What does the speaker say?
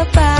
capaz.